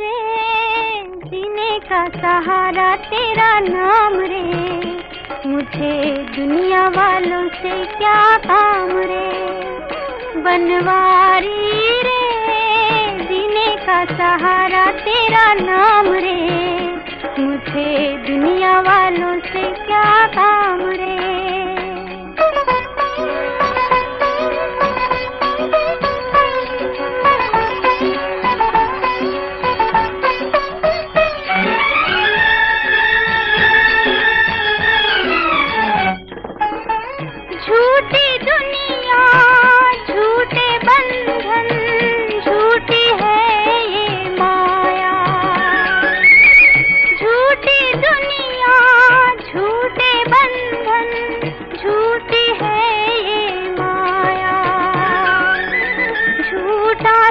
रे, जीने का सहारा तेरा नाम रे। मुझे दुनिया वालों से क्या काम रे? बनवारी रे, जीने का सहारा तेरा नाम रे।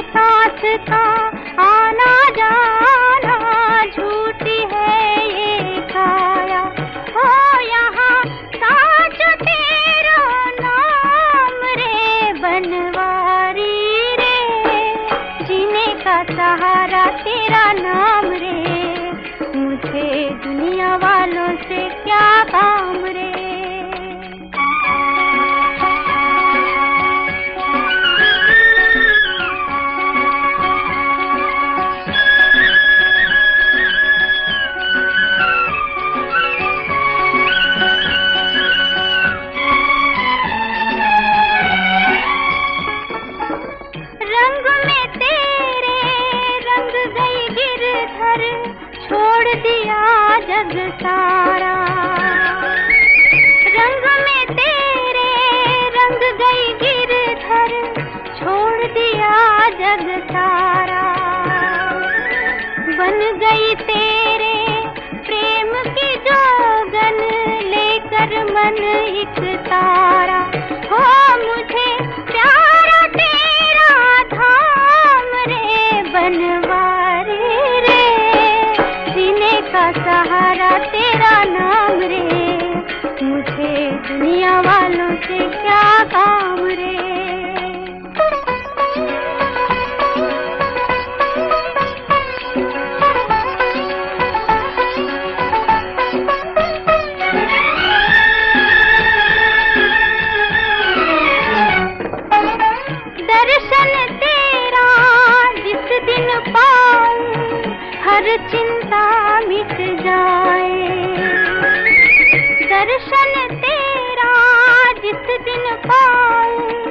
साथ का आना जाना झूठी है ये काया हो यहाँ साच तेरा नाम रे बनवारी जग सारा। बन गई तेरे प्रेम की जोगन लेकर मन एक चिंता मिट जाए। दर्शन तेरा जिस दिन पाऊँ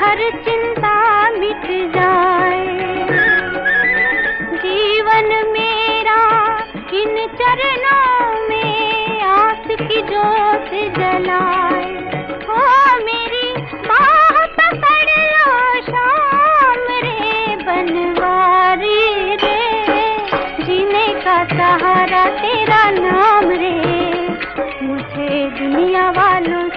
हर चिंता मिट जाए। जीवन मेरा इन चरणों में आस की जोत जलाए। हो मेरी बाह सहारा तेरा नाम रे। मुझे दुनिया वालों